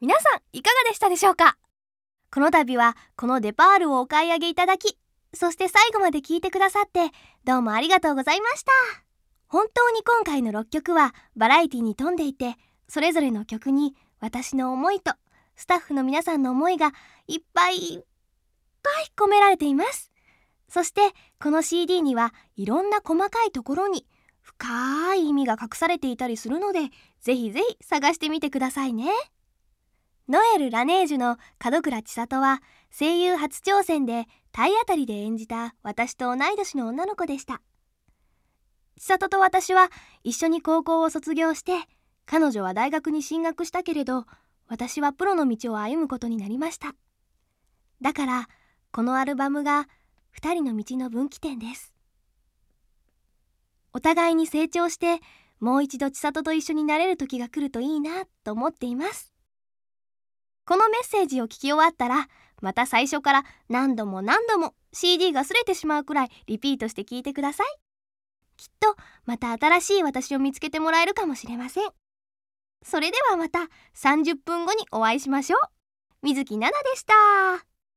皆さんいかがでしたでしょうか？この度はこのデパールをお買い上げいただきそして最後まで聞いてくださってどうもありがとうございました。本当に今回の6曲はバラエティに富んでいてそれぞれの曲に私の思いとスタッフの皆さんの思いがいっぱいいっぱい込められています。そしてこの CD にはいろんな細かいところに深い意味が隠されていたりするのでぜひぜひ探してみてくださいね。ノエル・ラネージュの門倉千里は声優初挑戦で体当たりで演じた私と同い年の女の子でした。千里と私は一緒に高校を卒業して彼女は大学に進学したけれど私はプロの道を歩むことになりました。だからこのアルバムが2人の道の分岐点です。お互いに成長してもう一度千里と一緒になれる時が来るといいなと思っています。このメッセージを聞き終わったらまた最初から何度も何度も CD が擦れてしまうくらいリピートして聞いてください。きっとまた新しい私を見つけてもらえるかもしれません。それではまた30分後にお会いしましょう。水木奈々でした。